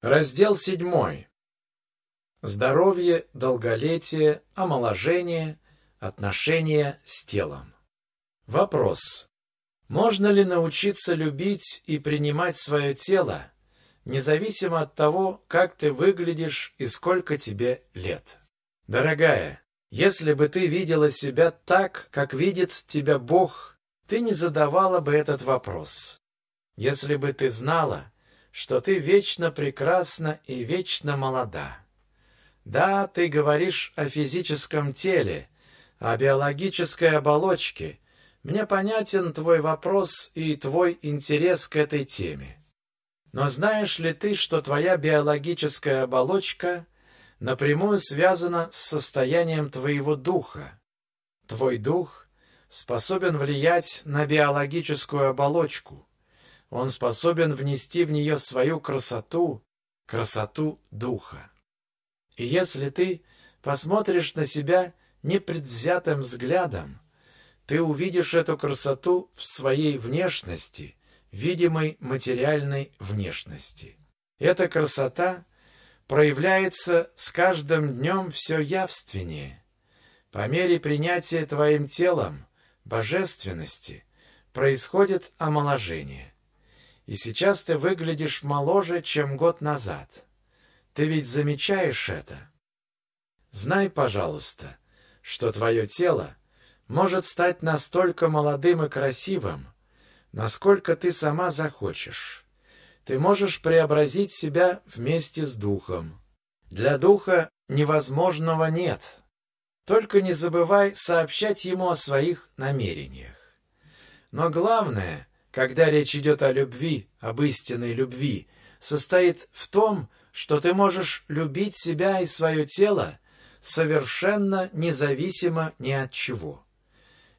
Раздел седьмой. Здоровье, долголетие, омоложение, отношения с телом. Вопрос. Можно ли научиться любить и принимать свое тело, независимо от того, как ты выглядишь и сколько тебе лет? Дорогая, если бы ты видела себя так, как видит тебя Бог, ты не задавала бы этот вопрос. Если бы ты знала, что ты вечно прекрасна и вечно молода. Да, ты говоришь о физическом теле, о биологической оболочке. Мне понятен твой вопрос и твой интерес к этой теме. Но знаешь ли ты, что твоя биологическая оболочка – напрямую связано с состоянием твоего духа. Твой дух способен влиять на биологическую оболочку. Он способен внести в нее свою красоту, красоту духа. И если ты посмотришь на себя непредвзятым взглядом, ты увидишь эту красоту в своей внешности, видимой материальной внешности. Эта красота проявляется с каждым днем все явственнее. По мере принятия твоим телом божественности происходит омоложение. И сейчас ты выглядишь моложе, чем год назад. Ты ведь замечаешь это? Знай, пожалуйста, что твое тело может стать настолько молодым и красивым, насколько ты сама захочешь. Ты можешь преобразить себя вместе с Духом. Для Духа невозможного нет. Только не забывай сообщать Ему о своих намерениях. Но главное, когда речь идет о любви, об истинной любви, состоит в том, что ты можешь любить себя и свое тело совершенно независимо ни от чего.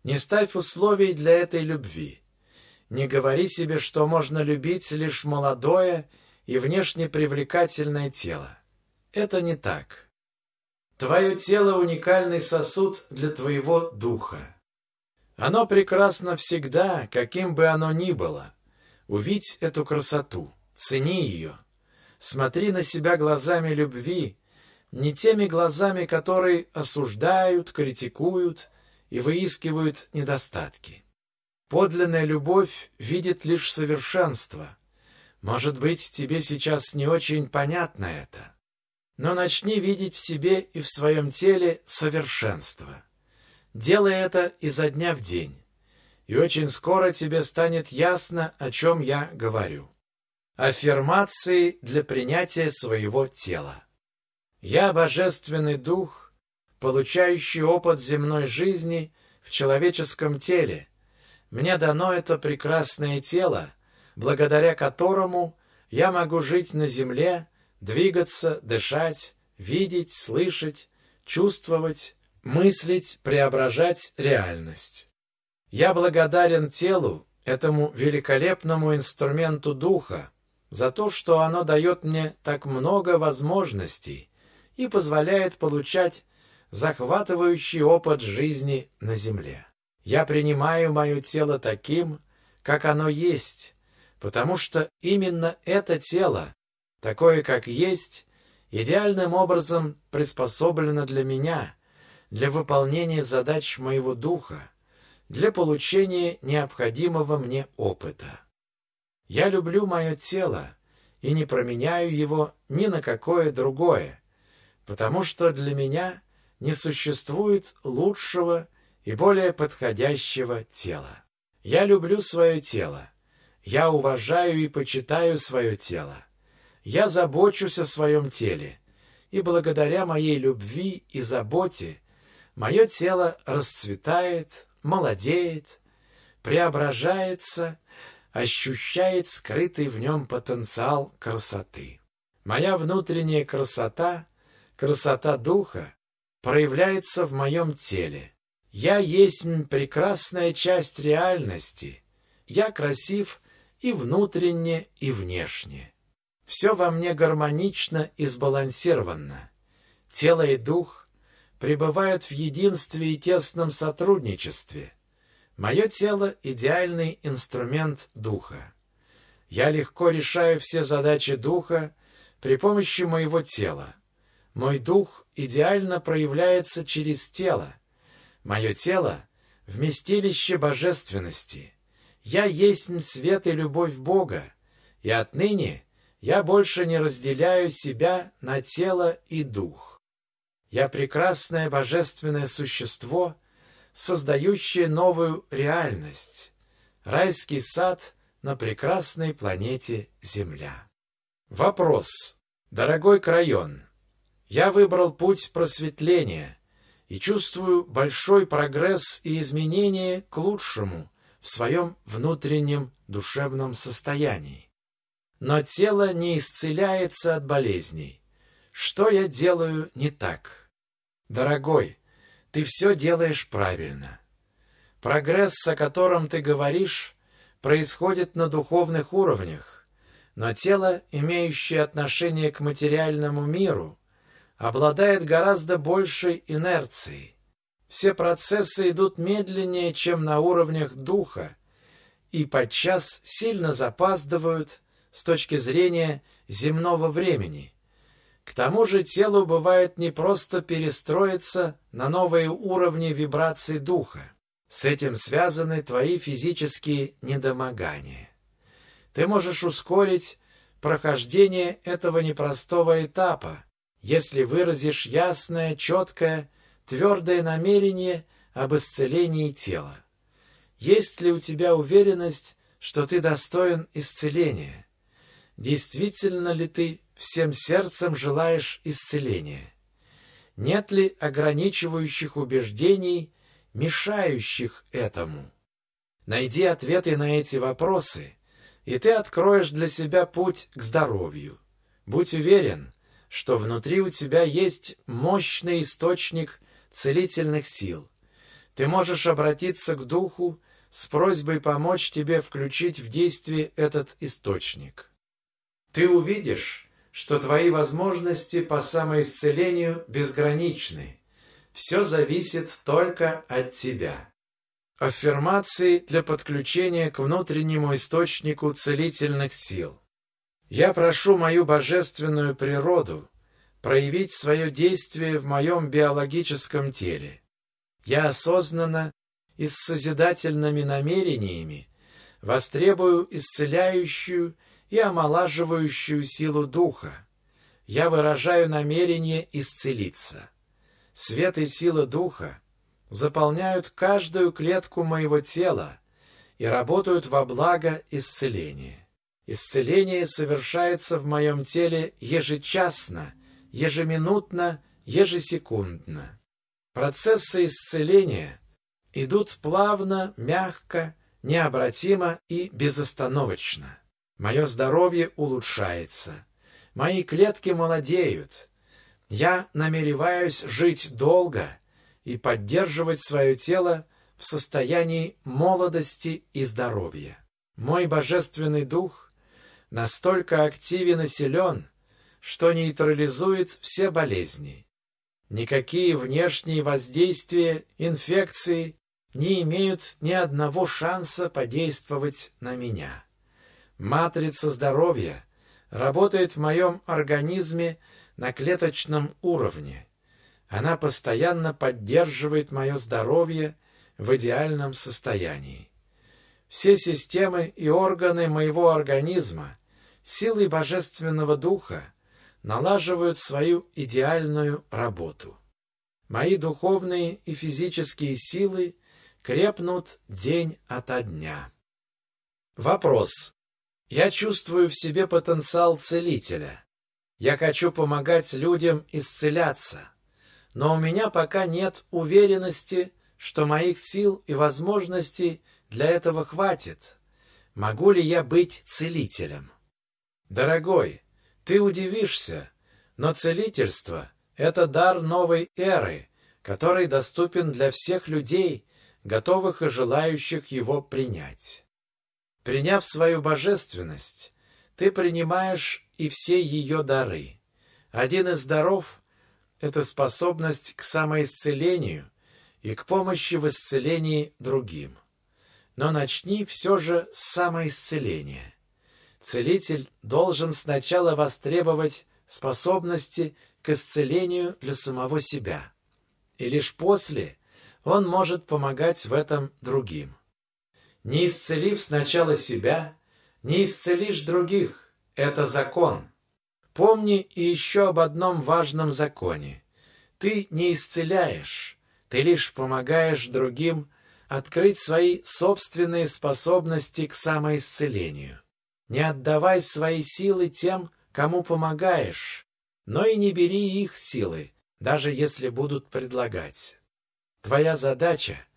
Не ставь условий для этой любви. Не говори себе, что можно любить лишь молодое и внешне привлекательное тело. Это не так. Твое тело – уникальный сосуд для твоего духа. Оно прекрасно всегда, каким бы оно ни было. Увидь эту красоту, цени ее. Смотри на себя глазами любви, не теми глазами, которые осуждают, критикуют и выискивают недостатки. Подлинная любовь видит лишь совершенство. Может быть, тебе сейчас не очень понятно это. Но начни видеть в себе и в своем теле совершенство. Делай это изо дня в день. И очень скоро тебе станет ясно, о чем я говорю. Аффирмации для принятия своего тела. Я божественный дух, получающий опыт земной жизни в человеческом теле, мне дано это прекрасное тело, благодаря которому я могу жить на земле, двигаться, дышать, видеть, слышать, чувствовать, мыслить, преображать реальность. Я благодарен телу, этому великолепному инструменту духа, за то, что оно дает мне так много возможностей и позволяет получать захватывающий опыт жизни на земле. Я принимаю мое тело таким, как оно есть, потому что именно это тело, такое как есть, идеальным образом приспособлено для меня, для выполнения задач моего духа, для получения необходимого мне опыта. Я люблю мое тело и не променяю его ни на какое другое, потому что для меня не существует лучшего и более подходящего тела. Я люблю свое тело. Я уважаю и почитаю свое тело. Я забочусь о своем теле. И благодаря моей любви и заботе мое тело расцветает, молодеет, преображается, ощущает скрытый в нем потенциал красоты. Моя внутренняя красота, красота духа, проявляется в моем теле. Я есть прекрасная часть реальности. Я красив и внутренне, и внешне. Все во мне гармонично и сбалансировано. Тело и дух пребывают в единстве и тесном сотрудничестве. Мое тело — идеальный инструмент духа. Я легко решаю все задачи духа, при помощи моего тела. Мой дух идеально проявляется через тело. Мое тело — вместилище божественности. Я есть свет и любовь Бога, и отныне я больше не разделяю себя на тело и дух. Я прекрасное божественное существо, создающее новую реальность, райский сад на прекрасной планете Земля. Вопрос. Дорогой Крайон, я выбрал путь просветления и чувствую большой прогресс и изменение к лучшему в своем внутреннем душевном состоянии. Но тело не исцеляется от болезней. Что я делаю не так? Дорогой, ты все делаешь правильно. Прогресс, о котором ты говоришь, происходит на духовных уровнях, но тело, имеющее отношение к материальному миру, обладает гораздо большей инерцией. Все процессы идут медленнее, чем на уровнях духа, и подчас сильно запаздывают с точки зрения земного времени. К тому же телу бывает не просто перестроиться на новые уровни вибраций духа. С этим связаны твои физические недомогания. Ты можешь ускорить прохождение этого непростого этапа, если выразишь ясное, четкое, твердое намерение об исцелении тела. Есть ли у тебя уверенность, что ты достоин исцеления? Действительно ли ты всем сердцем желаешь исцеления? Нет ли ограничивающих убеждений, мешающих этому? Найди ответы на эти вопросы, и ты откроешь для себя путь к здоровью. Будь уверен, что внутри у тебя есть мощный источник целительных сил. Ты можешь обратиться к Духу с просьбой помочь тебе включить в действие этот источник. Ты увидишь, что твои возможности по самоисцелению безграничны. Все зависит только от тебя. Аффирмации для подключения к внутреннему источнику целительных сил. Я прошу мою божественную природу проявить свое действие в моем биологическом теле. Я осознанно и с созидательными намерениями востребую исцеляющую и омолаживающую силу духа. Я выражаю намерение исцелиться. Свет и сила духа заполняют каждую клетку моего тела и работают во благо исцеления. Исцеление совершается в моем теле ежечасно, ежеминутно, ежесекундно. Процессы исцеления идут плавно, мягко, необратимо и безостановочно. Мое здоровье улучшается. Мои клетки молодеют. Я намереваюсь жить долго и поддерживать свое тело в состоянии молодости и здоровья. Мой божественный дух настолько активен и силен, что нейтрализует все болезни. Никакие внешние воздействия, инфекции не имеют ни одного шанса подействовать на меня. Матрица здоровья работает в моем организме на клеточном уровне. Она постоянно поддерживает мое здоровье в идеальном состоянии. Все системы и органы моего организма силой Божественного Духа налаживают свою идеальную работу. Мои духовные и физические силы крепнут день ото дня. Вопрос. Я чувствую в себе потенциал целителя. Я хочу помогать людям исцеляться, но у меня пока нет уверенности, что моих сил и возможностей для этого хватит. Могу ли я быть целителем? Дорогой, ты удивишься, но целительство – это дар новой эры, который доступен для всех людей, готовых и желающих его принять. Приняв свою божественность, ты принимаешь и все ее дары. Один из даров – это способность к самоисцелению и к помощи в исцелении другим. Но начни все же с самоисцеления – целитель должен сначала востребовать способности к исцелению для самого себя. И лишь после он может помогать в этом другим. Не исцелив сначала себя, не исцелишь других. Это закон. Помни и еще об одном важном законе. Ты не исцеляешь, ты лишь помогаешь другим открыть свои собственные способности к самоисцелению. Не отдавай свои силы тем, кому помогаешь, но и не бери их силы, даже если будут предлагать. Твоя задача —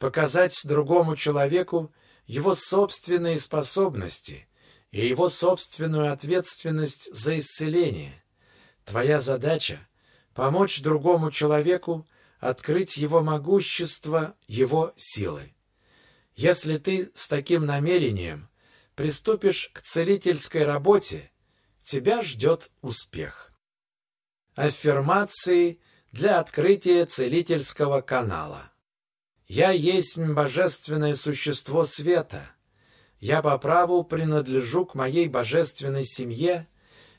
показать другому человеку его собственные способности и его собственную ответственность за исцеление. Твоя задача — помочь другому человеку открыть его могущество, его силы. Если ты с таким намерением приступишь к целительской работе, тебя ждет успех. Аффирмации для открытия целительского канала. Я есть божественное существо света. Я по праву принадлежу к моей божественной семье,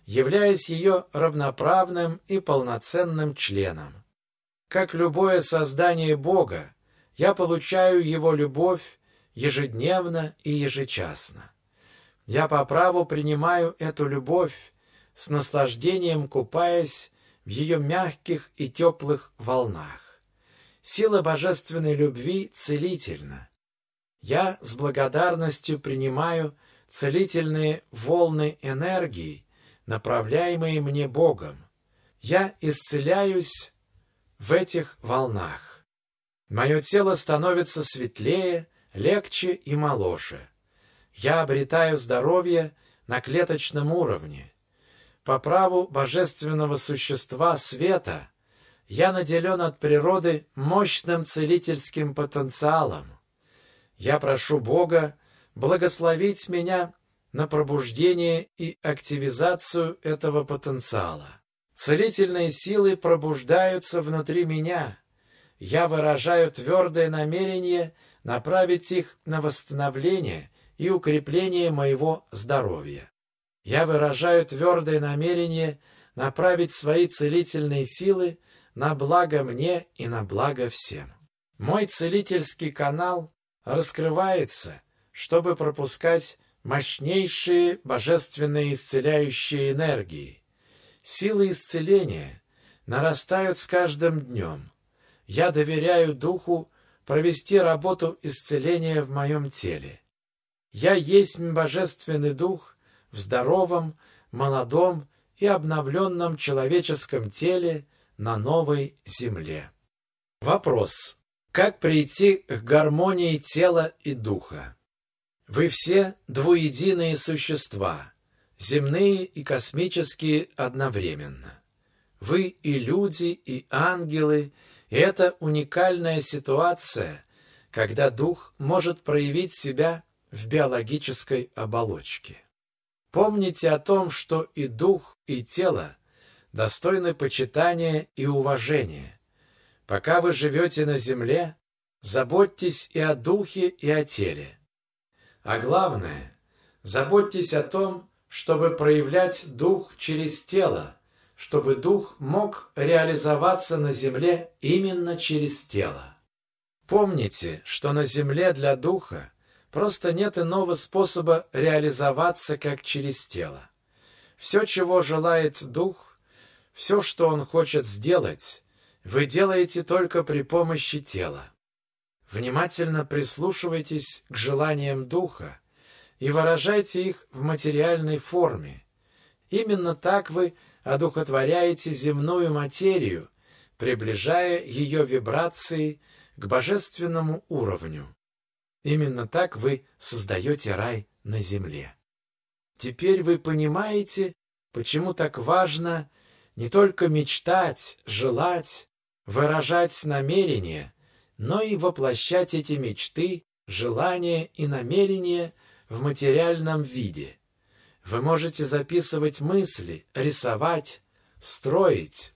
являясь ее равноправным и полноценным членом. Как любое создание Бога, я получаю Его любовь ежедневно и ежечасно. Я по праву принимаю эту любовь, с наслаждением купаясь в ее мягких и теплых волнах. Сила божественной любви целительна. Я с благодарностью принимаю целительные волны энергии, направляемые мне Богом. Я исцеляюсь в этих волнах. Мое тело становится светлее, легче и моложе. Я обретаю здоровье на клеточном уровне. По праву божественного существа света я наделен от природы мощным целительским потенциалом. Я прошу Бога благословить меня на пробуждение и активизацию этого потенциала. Целительные силы пробуждаются внутри меня. Я выражаю твердое намерение направить их на восстановление и укрепление моего здоровья. Я выражаю твердое намерение направить свои целительные силы на благо мне и на благо всем. Мой целительский канал раскрывается, чтобы пропускать мощнейшие божественные исцеляющие энергии, Силы исцеления нарастают с каждым днем. Я доверяю Духу провести работу исцеления в моем теле. Я есть Божественный Дух в здоровом, молодом и обновленном человеческом теле на новой земле. Вопрос. Как прийти к гармонии тела и духа? Вы все двуединые существа, земные и космические одновременно. Вы и люди, и ангелы, и это уникальная ситуация, когда дух может проявить себя в биологической оболочке. Помните о том, что и дух, и тело достойны почитания и уважения. Пока вы живете на земле, заботьтесь и о духе, и о теле. А главное, заботьтесь о том, чтобы проявлять дух через тело, чтобы дух мог реализоваться на земле именно через тело. Помните, что на земле для духа просто нет иного способа реализоваться, как через тело. Все, чего желает дух, все, что он хочет сделать, вы делаете только при помощи тела. Внимательно прислушивайтесь к желаниям духа, и выражайте их в материальной форме. Именно так вы одухотворяете земную материю, приближая ее вибрации к божественному уровню. Именно так вы создаете рай на земле. Теперь вы понимаете, почему так важно не только мечтать, желать, выражать намерения, но и воплощать эти мечты, желания и намерения в материальном виде. Вы можете записывать мысли, рисовать, строить,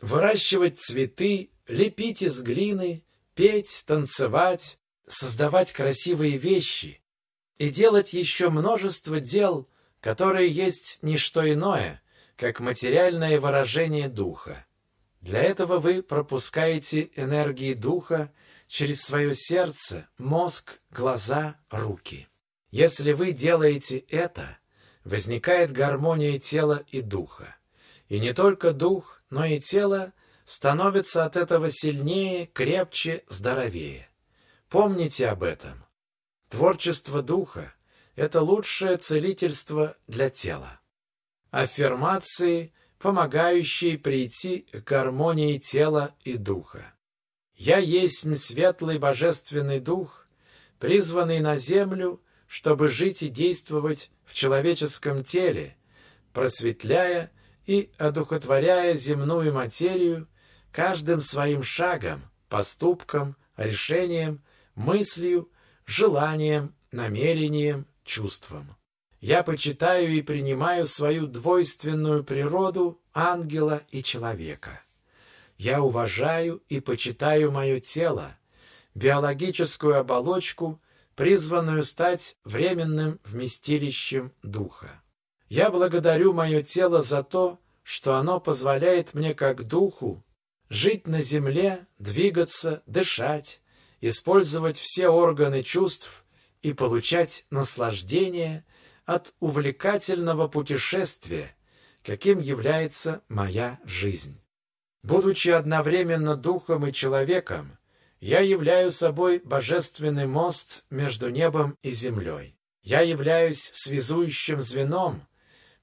выращивать цветы, лепить из глины, петь, танцевать, создавать красивые вещи и делать еще множество дел, которые есть не что иное, как материальное выражение духа. Для этого вы пропускаете энергии духа через свое сердце, мозг, глаза, руки. Если вы делаете это, возникает гармония тела и духа. И не только дух, но и тело становится от этого сильнее, крепче, здоровее. Помните об этом. Творчество духа – это лучшее целительство для тела. Аффирмации, помогающие прийти к гармонии тела и духа. «Я есть светлый божественный дух, призванный на землю, чтобы жить и действовать в человеческом теле, просветляя и одухотворяя земную материю каждым своим шагом, поступком, решением, мыслью, желанием, намерением, чувством. Я почитаю и принимаю свою двойственную природу ангела и человека. Я уважаю и почитаю мое тело, биологическую оболочку, призванную стать временным вместилищем духа. Я благодарю мое тело за то, что оно позволяет мне как духу жить на земле, двигаться, дышать, использовать все органы чувств и получать наслаждение от увлекательного путешествия, каким является моя жизнь. Будучи одновременно духом и человеком, я являю собой божественный мост между небом и землей. Я являюсь связующим звеном,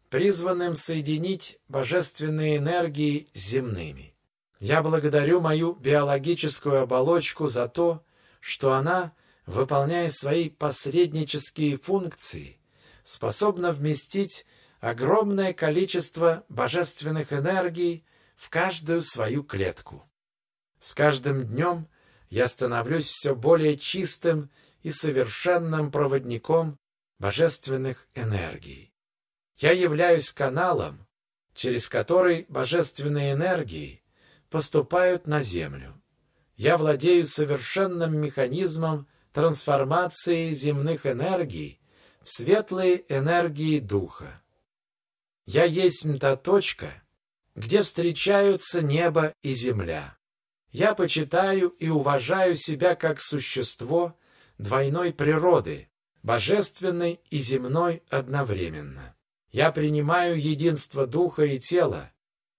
призванным соединить божественные энергии с земными. Я благодарю мою биологическую оболочку за то, что она, выполняя свои посреднические функции, способна вместить огромное количество божественных энергий в каждую свою клетку. С каждым днем я становлюсь все более чистым и совершенным проводником божественных энергий. Я являюсь каналом, через который божественные энергии поступают на Землю я владею совершенным механизмом трансформации земных энергий в светлые энергии духа. Я есть та точка, где встречаются небо и земля. Я почитаю и уважаю себя как существо двойной природы, божественной и земной одновременно. Я принимаю единство духа и тела,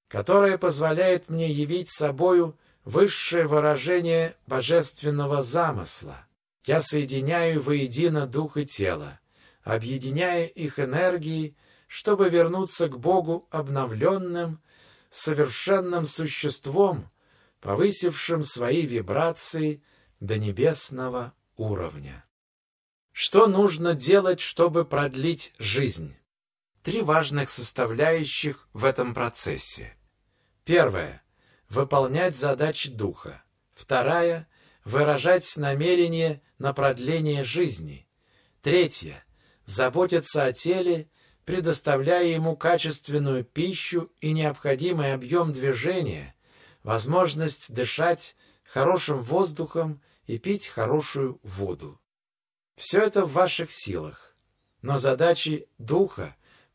которое позволяет мне явить собою высшее выражение божественного замысла. Я соединяю воедино дух и тело, объединяя их энергии, чтобы вернуться к Богу обновленным, совершенным существом, повысившим свои вибрации до небесного уровня. Что нужно делать, чтобы продлить жизнь? Три важных составляющих в этом процессе. Первое выполнять задачи духа. Вторая – выражать намерение на продление жизни. Третье – заботиться о теле, предоставляя ему качественную пищу и необходимый объем движения, возможность дышать хорошим воздухом и пить хорошую воду. Все это в ваших силах, но задачи духа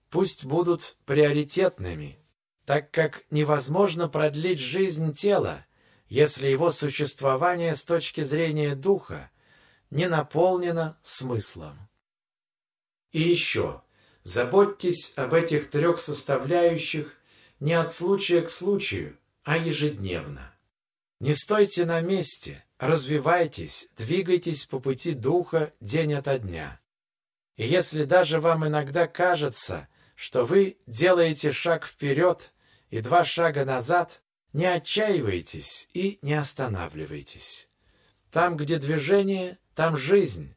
пусть будут приоритетными, так как невозможно продлить жизнь тела, если его существование с точки зрения духа не наполнено смыслом. И еще, заботьтесь об этих трех составляющих не от случая к случаю, а ежедневно. Не стойте на месте, развивайтесь, двигайтесь по пути духа день ото дня. И если даже вам иногда кажется, что вы делаете шаг вперед, и два шага назад, не отчаивайтесь и не останавливайтесь. Там, где движение, там жизнь,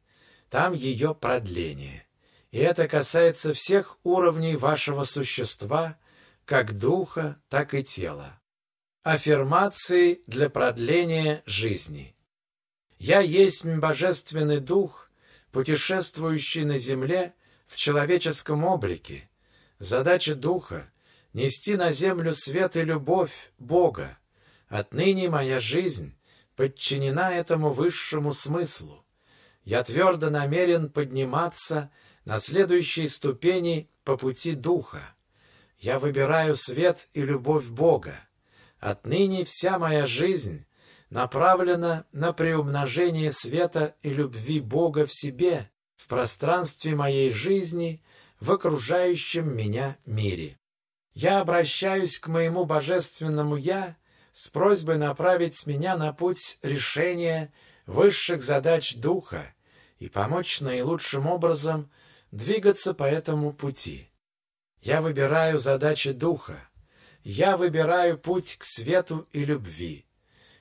там ее продление. И это касается всех уровней вашего существа, как духа, так и тела. Аффирмации для продления жизни. Я есть божественный дух, путешествующий на земле в человеческом облике. Задача духа нести на землю свет и любовь Бога. Отныне моя жизнь подчинена этому высшему смыслу. Я твердо намерен подниматься на следующие ступени по пути Духа. Я выбираю свет и любовь Бога. Отныне вся моя жизнь направлена на приумножение света и любви Бога в себе, в пространстве моей жизни, в окружающем меня мире. Я обращаюсь к моему божественному «Я» с просьбой направить меня на путь решения высших задач Духа и помочь наилучшим образом двигаться по этому пути. Я выбираю задачи Духа. Я выбираю путь к свету и любви.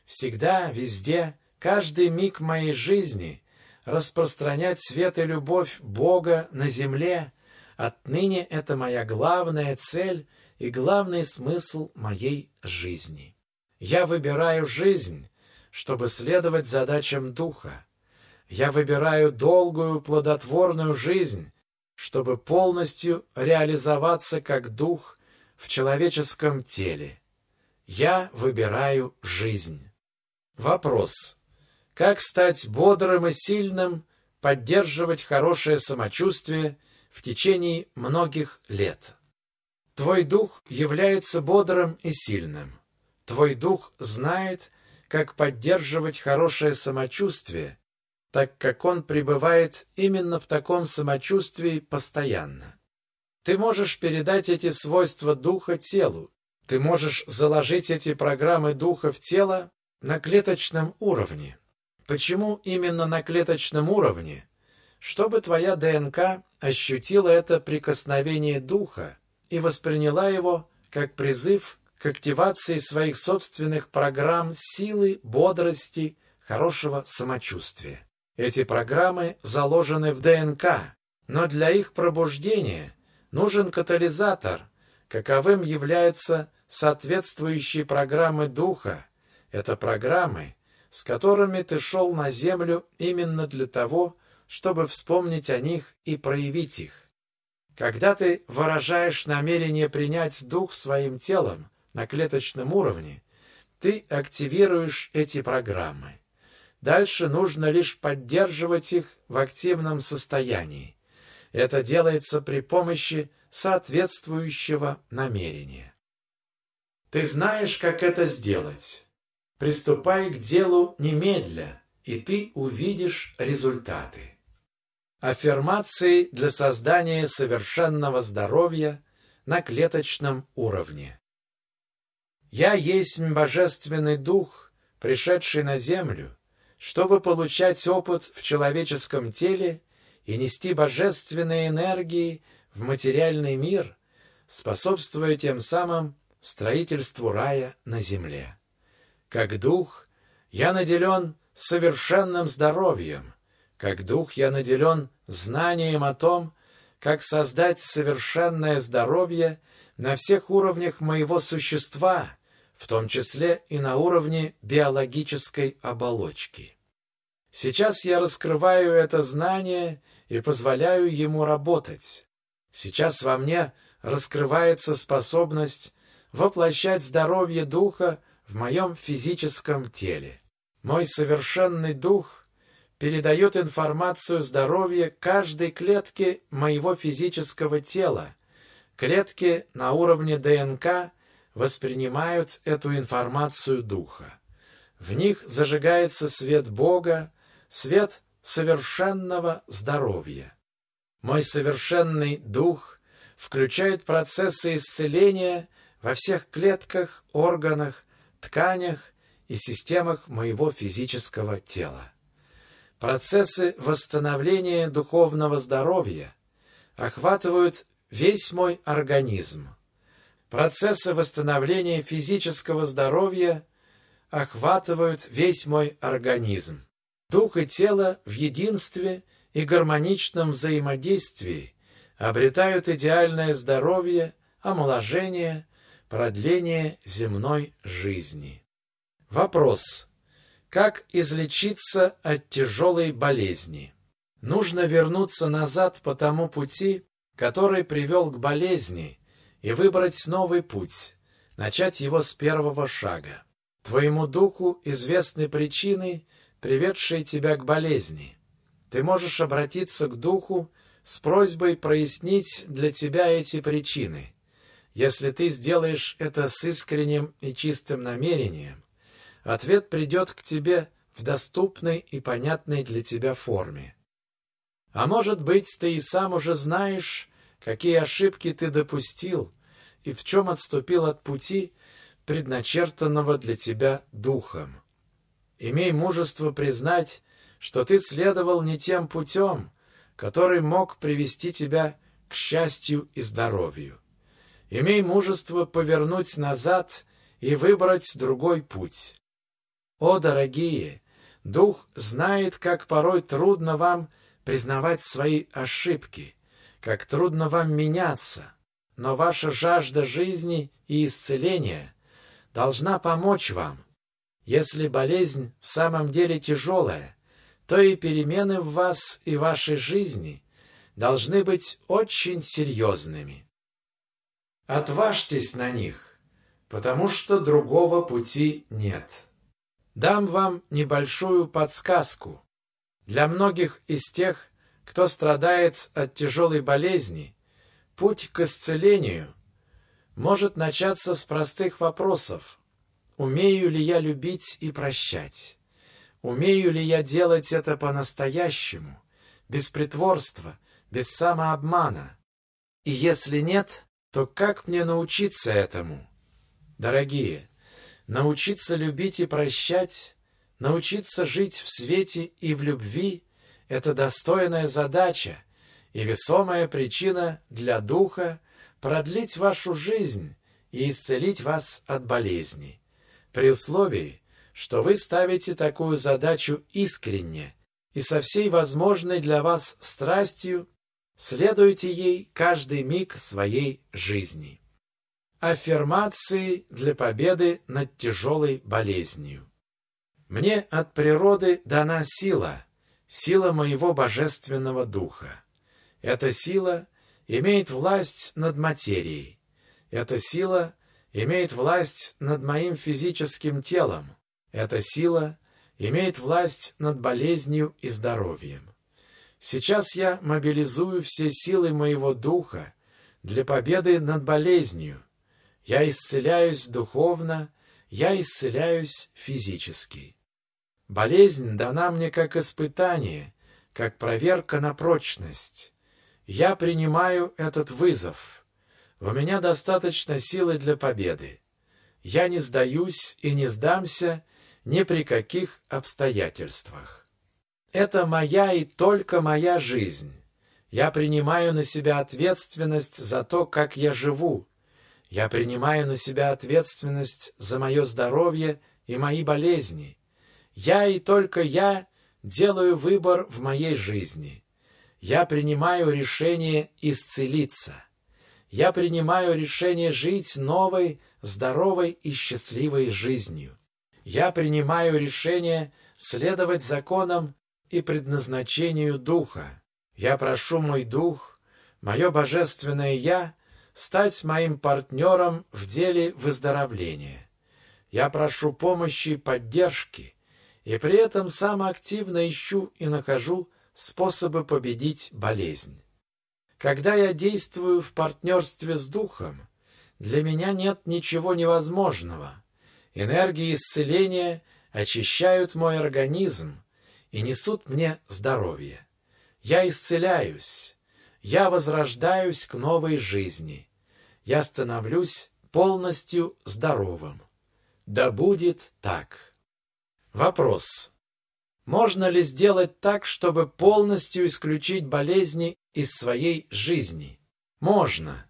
Всегда, везде, каждый миг моей жизни распространять свет и любовь Бога на земле. Отныне это моя главная цель и главный смысл моей жизни. Я выбираю жизнь, чтобы следовать задачам Духа. Я выбираю долгую плодотворную жизнь, чтобы полностью реализоваться как Дух в человеческом теле. Я выбираю жизнь. Вопрос. Как стать бодрым и сильным, поддерживать хорошее самочувствие в течение многих лет? Твой дух является бодрым и сильным. Твой дух знает, как поддерживать хорошее самочувствие, так как он пребывает именно в таком самочувствии постоянно. Ты можешь передать эти свойства духа телу. Ты можешь заложить эти программы духа в тело на клеточном уровне. Почему именно на клеточном уровне? Чтобы твоя ДНК ощутила это прикосновение духа и восприняла его как призыв к активации своих собственных программ силы, бодрости, хорошего самочувствия. Эти программы заложены в ДНК, но для их пробуждения нужен катализатор, каковым являются соответствующие программы духа. Это программы, с которыми ты шел на землю именно для того, чтобы вспомнить о них и проявить их. Когда ты выражаешь намерение принять дух своим телом, на клеточном уровне, ты активируешь эти программы. Дальше нужно лишь поддерживать их в активном состоянии. Это делается при помощи соответствующего намерения. Ты знаешь, как это сделать. Приступай к делу немедля, и ты увидишь результаты. Аффирмации для создания совершенного здоровья на клеточном уровне. Я есть Божественный Дух, пришедший на землю, чтобы получать опыт в человеческом теле и нести божественные энергии в материальный мир, способствуя тем самым строительству рая на земле. Как дух я наделен совершенным здоровьем, как дух я наделен знанием о том, как создать совершенное здоровье на всех уровнях моего существа – в том числе и на уровне биологической оболочки. Сейчас я раскрываю это знание и позволяю ему работать. Сейчас во мне раскрывается способность воплощать здоровье духа в моем физическом теле. Мой совершенный дух передает информацию здоровья каждой клетке моего физического тела, клетке на уровне ДНК воспринимают эту информацию Духа. В них зажигается свет Бога, свет совершенного здоровья. Мой совершенный Дух включает процессы исцеления во всех клетках, органах, тканях и системах моего физического тела. Процессы восстановления духовного здоровья охватывают весь мой организм. Процессы восстановления физического здоровья охватывают весь мой организм. Дух и тело в единстве и гармоничном взаимодействии обретают идеальное здоровье, омоложение, продление земной жизни. Вопрос. Как излечиться от тяжелой болезни? Нужно вернуться назад по тому пути, который привел к болезни, и выбрать новый путь, начать его с первого шага. Твоему духу известны причины, приведшие тебя к болезни. Ты можешь обратиться к духу с просьбой прояснить для тебя эти причины. Если ты сделаешь это с искренним и чистым намерением, ответ придет к тебе в доступной и понятной для тебя форме. А может быть, ты и сам уже знаешь, какие ошибки ты допустил и в чем отступил от пути, предначертанного для тебя духом. Имей мужество признать, что ты следовал не тем путем, который мог привести тебя к счастью и здоровью. Имей мужество повернуть назад и выбрать другой путь. О, дорогие, Дух знает, как порой трудно вам признавать свои ошибки, как трудно вам меняться, но ваша жажда жизни и исцеления должна помочь вам. Если болезнь в самом деле тяжелая, то и перемены в вас и вашей жизни должны быть очень серьезными. Отважьтесь на них, потому что другого пути нет. Дам вам небольшую подсказку. Для многих из тех, кто страдает от тяжелой болезни, путь к исцелению может начаться с простых вопросов. Умею ли я любить и прощать? Умею ли я делать это по-настоящему, без притворства, без самообмана? И если нет, то как мне научиться этому? Дорогие, научиться любить и прощать, научиться жить в свете и в любви – это достойная задача и весомая причина для духа продлить вашу жизнь и исцелить вас от болезней при условии, что вы ставите такую задачу искренне и со всей возможной для вас страстью следуете ей каждый миг своей жизни. Аффирмации для победы над тяжелой болезнью. Мне от природы дана сила, сила моего божественного духа. Эта сила имеет власть над материей. Эта сила имеет власть над моим физическим телом. Эта сила имеет власть над болезнью и здоровьем. Сейчас я мобилизую все силы моего духа для победы над болезнью. Я исцеляюсь духовно, я исцеляюсь физически. Болезнь дана мне как испытание, как проверка на прочность. Я принимаю этот вызов. У меня достаточно силы для победы. Я не сдаюсь и не сдамся ни при каких обстоятельствах. Это моя и только моя жизнь. Я принимаю на себя ответственность за то, как я живу. Я принимаю на себя ответственность за мое здоровье и мои болезни. Я и только я делаю выбор в моей жизни. Я принимаю решение исцелиться я принимаю решение жить новой, здоровой и счастливой жизнью. Я принимаю решение следовать законам и предназначению Духа. Я прошу мой Дух, мое Божественное Я, стать моим партнером в деле выздоровления. Я прошу помощи и поддержки, и при этом сам активно ищу и нахожу способы победить болезнь. Когда я действую в партнерстве с Духом, для меня нет ничего невозможного. Энергии исцеления очищают мой организм и несут мне здоровье. Я исцеляюсь, я возрождаюсь к новой жизни. Я становлюсь полностью здоровым. Да будет так. Вопрос. Можно ли сделать так, чтобы полностью исключить болезни из своей жизни. Можно.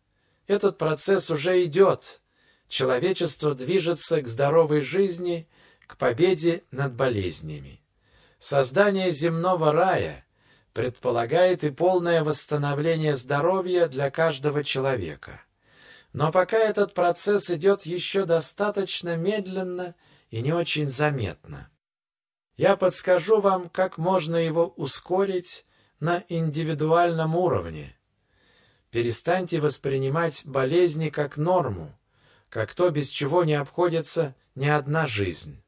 Этот процесс уже идет. Человечество движется к здоровой жизни, к победе над болезнями. Создание земного рая предполагает и полное восстановление здоровья для каждого человека. Но пока этот процесс идет еще достаточно медленно и не очень заметно. Я подскажу вам, как можно его ускорить на индивидуальном уровне. Перестаньте воспринимать болезни как норму, как то, без чего не обходится ни одна жизнь.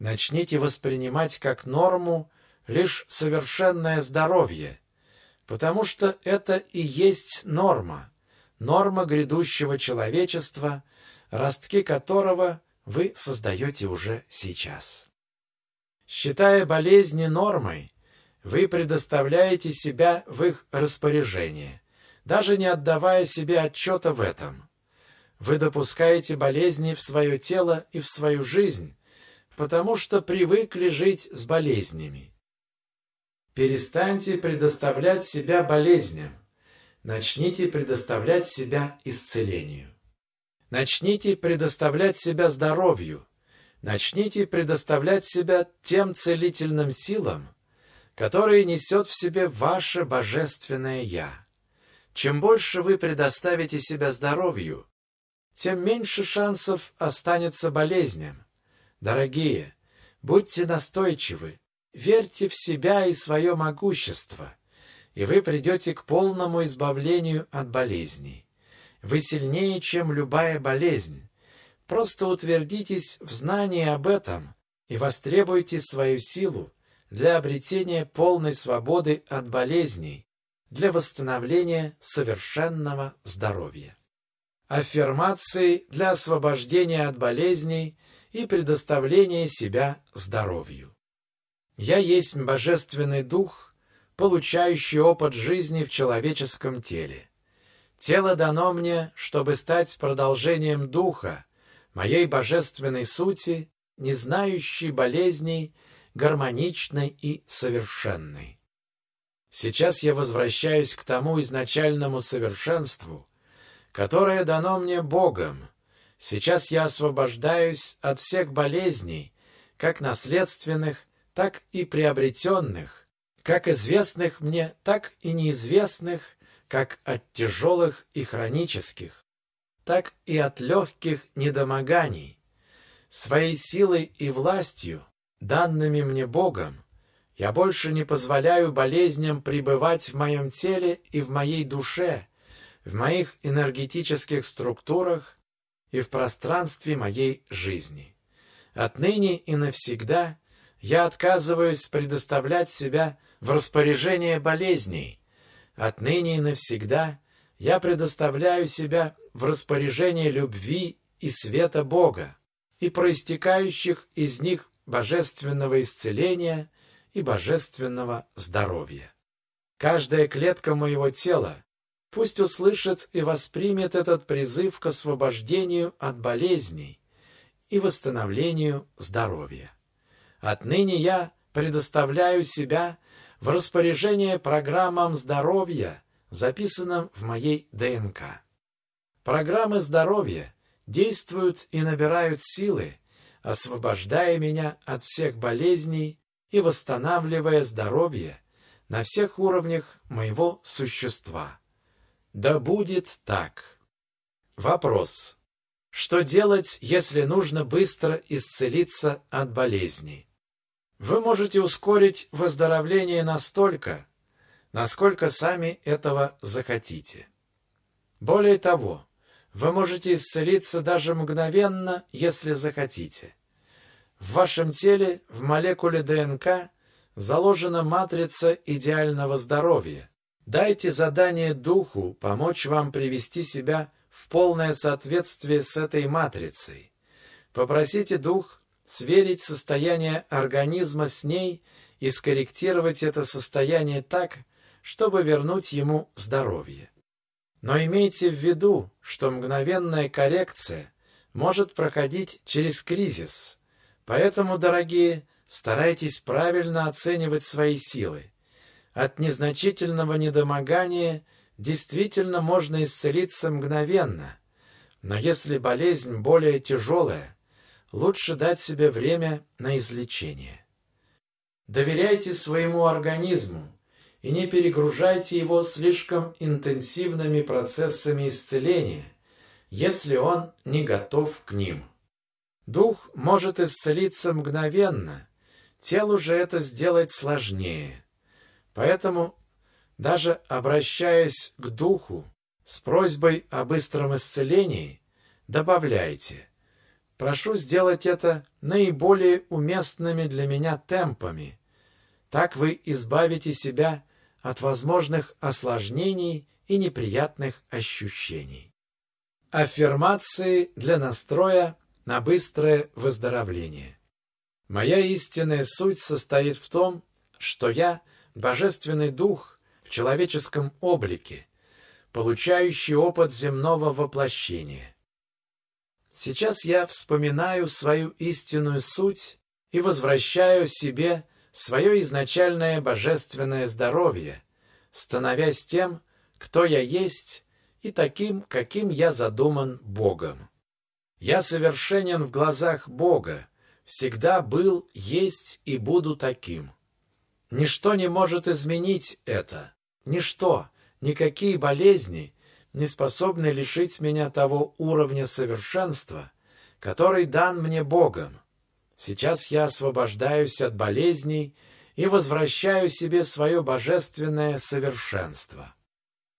Начните воспринимать как норму лишь совершенное здоровье. потому что это и есть норма, норма грядущего человечества, ростки которого вы создаете уже сейчас. Считая болезни нормой, вы предоставляете себя в их распоряжение, даже не отдавая себе отчета в этом. Вы допускаете болезни в свое тело и в свою жизнь, потому что привыкли жить с болезнями. Перестаньте предоставлять себя болезням. Начните предоставлять себя исцелению. Начните предоставлять себя здоровью. Начните предоставлять себя тем целительным силам, которые несет в себе ваше божественное «Я». Чем больше вы предоставите себя здоровью, тем меньше шансов останется болезням. Дорогие, будьте настойчивы, верьте в себя и свое могущество, и вы придете к полному избавлению от болезней. Вы сильнее, чем любая болезнь. Просто утвердитесь в знании об этом и востребуйте свою силу для обретения полной свободы от болезней, для восстановления совершенного здоровья. Аффирмации для освобождения от болезней и предоставления себя здоровью. Я есть божественный дух, получающий опыт жизни в человеческом теле. Тело дано мне, чтобы стать продолжением духа, моей божественной сути, не знающей болезней, гармоничной и совершенной. Сейчас я возвращаюсь к тому изначальному совершенству, которое дано мне Богом. Сейчас я освобождаюсь от всех болезней, как наследственных, так и приобретенных, как известных мне, так и неизвестных, как от тяжелых и хронических, так и от легких недомоганий. Своей силой и властью, данными мне Богом, я больше не позволяю болезням пребывать в моем теле и в моей душе, в моих энергетических структурах и в пространстве моей жизни. Отныне и навсегда я отказываюсь предоставлять себя в распоряжение болезней, Отныне и навсегда я предоставляю себя в распоряжение любви и света Бога и проистекающих из них божественного исцеления и божественного здоровья. Каждая клетка моего тела пусть услышит и воспримет этот призыв к освобождению от болезней и восстановлению здоровья. Отныне я предоставляю себя в распоряжение программам здоровья, записанным в моей ДНК. Программы здоровья действуют и набирают силы, освобождая меня от всех болезней и восстанавливая здоровье на всех уровнях моего существа. Да будет так. Вопрос. Что делать, если нужно быстро исцелиться от болезней? Вы можете ускорить выздоровление настолько, насколько сами этого захотите. Более того, вы можете исцелиться даже мгновенно, если захотите. В вашем теле, в молекуле ДНК, заложена матрица идеального здоровья. Дайте задание духу помочь вам привести себя в полное соответствие с этой матрицей. Попросите дух сверить состояние организма с ней и скорректировать это состояние так, чтобы вернуть ему здоровье. Но имейте в виду, что мгновенная коррекция может проходить через кризис. Поэтому, дорогие, старайтесь правильно оценивать свои силы. От незначительного недомогания действительно можно исцелиться мгновенно. Но если болезнь более тяжелая, лучше дать себе время на излечение. Доверяйте своему организму и не перегружайте его слишком интенсивными процессами исцеления, если он не готов к ним. Дух может исцелиться мгновенно, телу же это сделать сложнее. Поэтому, даже обращаясь к духу с просьбой о быстром исцелении, добавляйте Прошу сделать это наиболее уместными для меня темпами. Так вы избавите себя от возможных осложнений и неприятных ощущений. Аффирмации для настроя на быстрое выздоровление. Моя истинная суть состоит в том, что я – божественный дух в человеческом облике, получающий опыт земного воплощения. Сейчас я вспоминаю свою истинную суть и возвращаю себе свое изначальное божественное здоровье, становясь тем, кто я есть, и таким, каким я задуман Богом. Я совершенен в глазах Бога, всегда был, есть и буду таким. Ничто не может изменить это. Ничто, никакие болезни не способны лишить меня того уровня совершенства, который дан мне Богом. Сейчас я освобождаюсь от болезней и возвращаю себе свое божественное совершенство.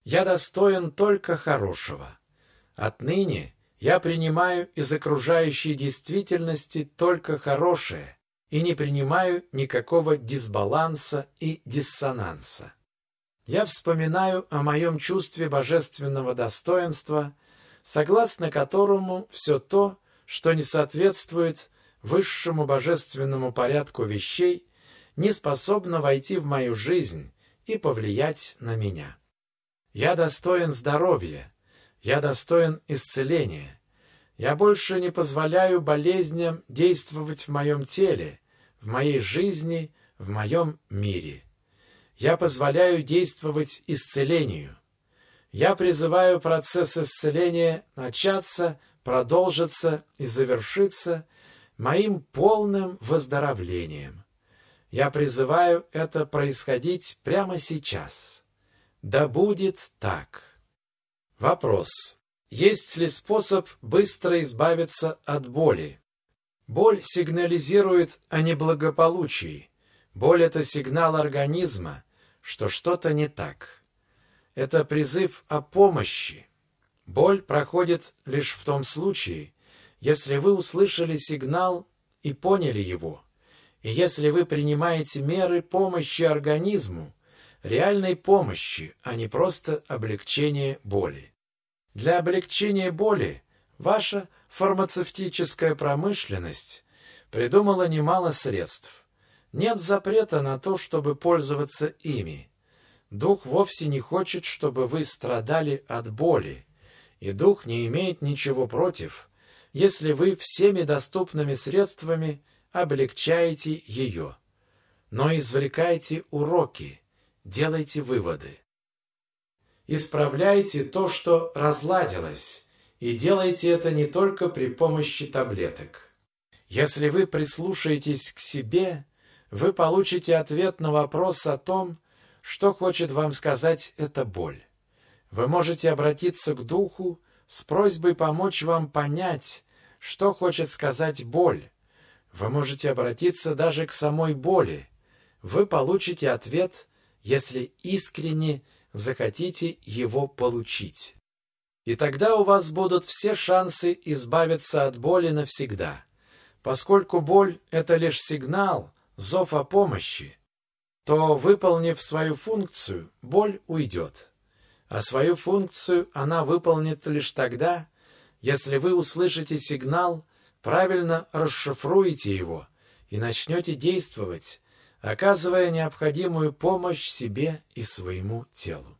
Я достоин только хорошего. Отныне я принимаю из окружающей действительности только хорошее и не принимаю никакого дисбаланса и диссонанса. Я вспоминаю о моем чувстве божественного достоинства, согласно которому все то, что не соответствует высшему божественному порядку вещей, не способно войти в мою жизнь и повлиять на меня. Я достоин здоровья, я достоин исцеления. Я больше не позволяю болезням действовать в моем теле, в моей жизни, в моем мире. Я позволяю действовать исцелению. Я призываю процесс исцеления начаться, продолжиться и завершиться моим полным выздоровлением. Я призываю это происходить прямо сейчас. Да будет так. Вопрос. Есть ли способ быстро избавиться от боли? Боль сигнализирует о неблагополучии. Боль – это сигнал организма, что что-то не так. Это призыв о помощи. Боль проходит лишь в том случае, если вы услышали сигнал и поняли его, и если вы принимаете меры помощи организму, реальной помощи, а не просто облегчение боли. Для облегчения боли ваша фармацевтическая промышленность придумала немало средств. Нет запрета на то, чтобы пользоваться ими. Дух вовсе не хочет, чтобы вы страдали от боли, и Дух не имеет ничего против, если вы всеми доступными средствами облегчаете ее. Но извлекайте уроки, делайте выводы. Исправляйте то, что разладилось, и делайте это не только при помощи таблеток. Если вы прислушаетесь к себе, вы получите ответ на вопрос о том, что хочет вам сказать эта боль. Вы можете обратиться к Духу с просьбой помочь вам понять, что хочет сказать боль. Вы можете обратиться даже к самой боли. Вы получите ответ если искренне захотите его получить. И тогда у вас будут все шансы избавиться от боли навсегда. Поскольку боль – это лишь сигнал, зов о помощи, то, выполнив свою функцию, боль уйдет. А свою функцию она выполнит лишь тогда, если вы услышите сигнал, правильно расшифруете его и начнете действовать, оказывая необходимую помощь себе и своему телу.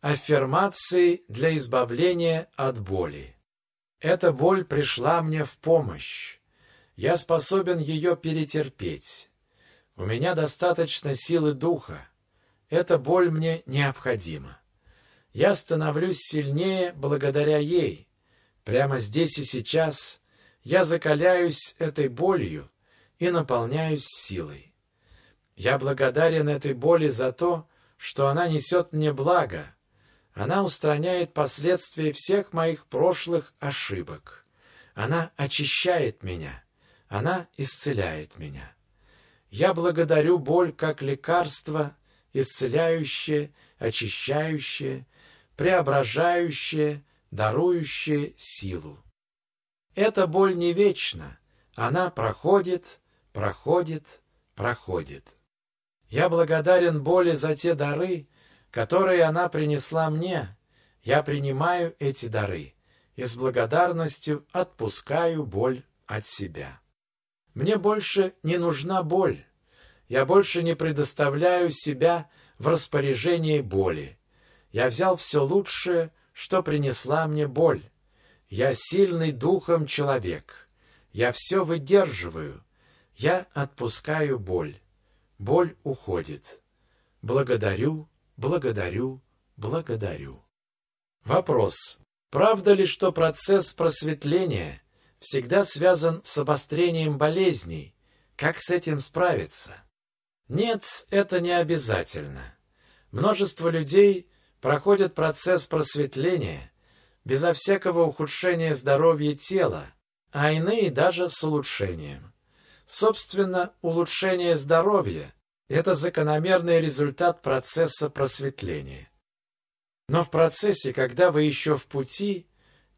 Аффирмации для избавления от боли. Эта боль пришла мне в помощь. Я способен ее перетерпеть. У меня достаточно силы духа. Эта боль мне необходима. Я становлюсь сильнее благодаря ей. Прямо здесь и сейчас я закаляюсь этой болью и наполняюсь силой. Я благодарен этой боли за то, что она несет мне благо. Она устраняет последствия всех моих прошлых ошибок. Она очищает меня. Она исцеляет меня. Я благодарю боль как лекарство, исцеляющее, очищающее, преображающее, дарующее силу. Эта боль не вечна. Она проходит, проходит, проходит. Я благодарен боли за те дары, которые она принесла мне. Я принимаю эти дары и с благодарностью отпускаю боль от себя. Мне больше не нужна боль. Я больше не предоставляю себя в распоряжение боли. Я взял все лучшее, что принесла мне боль. Я сильный духом человек. Я все выдерживаю. Я отпускаю боль. Боль уходит. Благодарю, благодарю, благодарю. Вопрос. Правда ли, что процесс просветления всегда связан с обострением болезней? Как с этим справиться? Нет, это не обязательно. Множество людей проходят процесс просветления безо всякого ухудшения здоровья тела, а иные даже с улучшением. Собственно, улучшение здоровья – это закономерный результат процесса просветления. Но в процессе, когда вы еще в пути,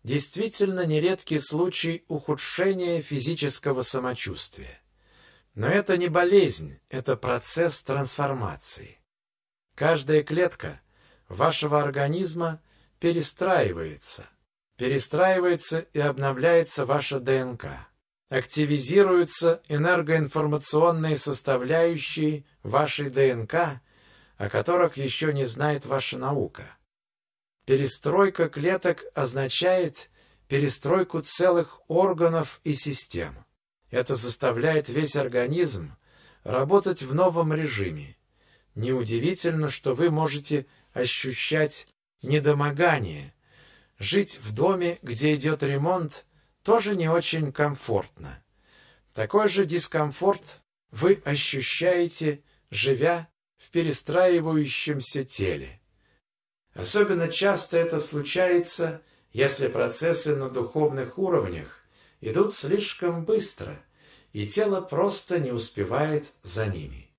действительно нередкий случай ухудшения физического самочувствия. Но это не болезнь, это процесс трансформации. Каждая клетка вашего организма перестраивается. Перестраивается и обновляется ваша ДНК. Активизируются энергоинформационные составляющие вашей ДНК, о которых еще не знает ваша наука. Перестройка клеток означает перестройку целых органов и систем. Это заставляет весь организм работать в новом режиме. Неудивительно, что вы можете ощущать недомогание. Жить в доме, где идет ремонт, тоже не очень комфортно. Такой же дискомфорт вы ощущаете, живя в перестраивающемся теле. Особенно часто это случается, если процессы на духовных уровнях идут слишком быстро, и тело просто не успевает за ними.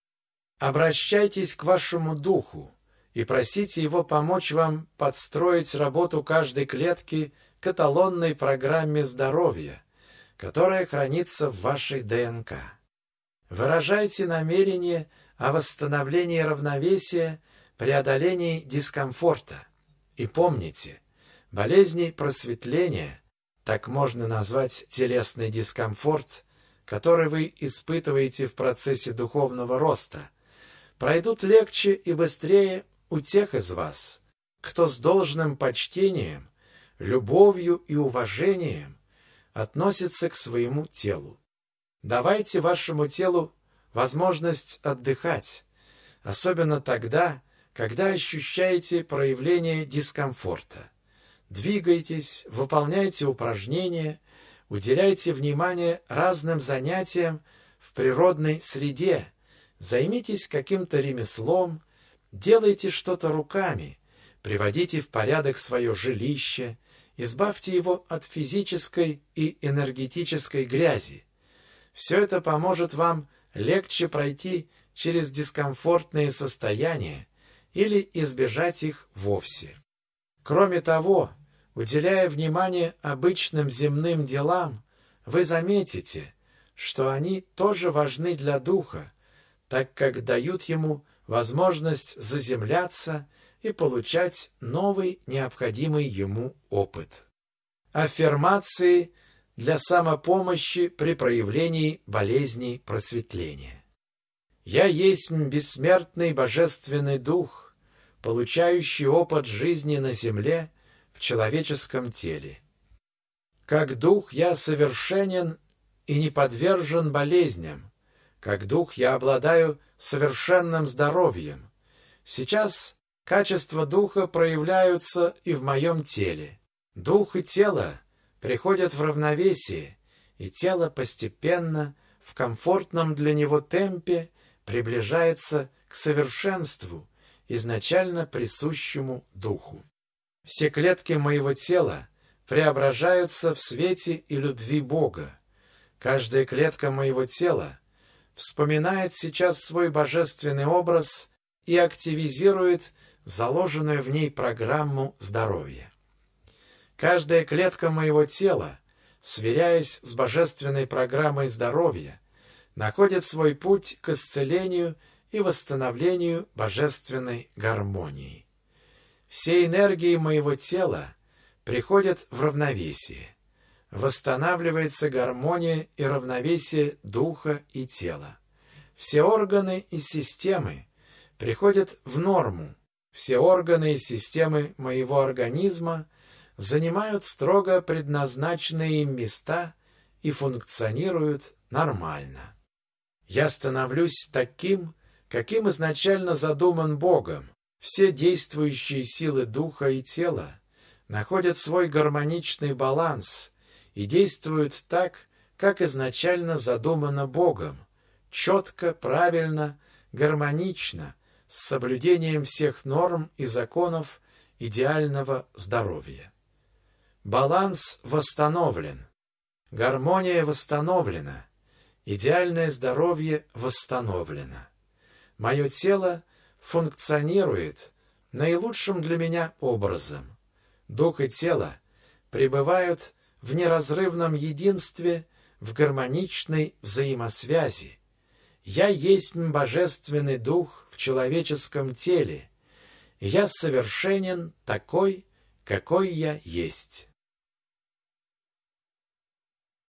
Обращайтесь к вашему духу и просите его помочь вам подстроить работу каждой клетки к эталонной программе здоровья, которая хранится в вашей ДНК. Выражайте намерение о восстановлении равновесия преодолении дискомфорта. И помните, болезни просветления, так можно назвать телесный дискомфорт, который вы испытываете в процессе духовного роста, пройдут легче и быстрее у тех из вас, кто с должным почтением, любовью и уважением относится к своему телу. Давайте вашему телу возможность отдыхать, особенно тогда, когда ощущаете проявление дискомфорта. Двигайтесь, выполняйте упражнения, уделяйте внимание разным занятиям в природной среде, займитесь каким-то ремеслом, делайте что-то руками, приводите в порядок свое жилище, избавьте его от физической и энергетической грязи. Все это поможет вам легче пройти через дискомфортные состояния, или избежать их вовсе. Кроме того, уделяя внимание обычным земным делам, вы заметите, что они тоже важны для духа, так как дают ему возможность заземляться и получать новый необходимый ему опыт. Аффирмации для самопомощи при проявлении болезней просветления. «Я есть бессмертный божественный дух, получающий опыт жизни на земле в человеческом теле. Как дух я совершенен и не подвержен болезням. Как дух я обладаю совершенным здоровьем. Сейчас качества духа проявляются и в моем теле. Дух и тело приходят в равновесие, и тело постепенно, в комфортном для него темпе, приближается к совершенству, изначально присущему духу. Все клетки моего тела преображаются в свете и любви Бога. Каждая клетка моего тела вспоминает сейчас свой божественный образ и активизирует заложенную в ней программу здоровья. Каждая клетка моего тела, сверяясь с божественной программой здоровья, находит свой путь к исцелению и восстановлению божественной гармонии. Все энергии моего тела приходят в равновесие. Восстанавливается гармония и равновесие духа и тела. Все органы и системы приходят в норму. Все органы и системы моего организма занимают строго предназначенные им места и функционируют нормально. Я становлюсь таким, каким изначально задуман Богом. Все действующие силы духа и тела находят свой гармоничный баланс и действуют так, как изначально задумано Богом, четко, правильно, гармонично, с соблюдением всех норм и законов идеального здоровья. Баланс восстановлен, гармония восстановлена, идеальное здоровье восстановлено. Мое тело функционирует наилучшим для меня образом. Дух и тело пребывают в неразрывном единстве, в гармоничной взаимосвязи. Я есть божественный дух в человеческом теле, я совершенен такой, какой я есть.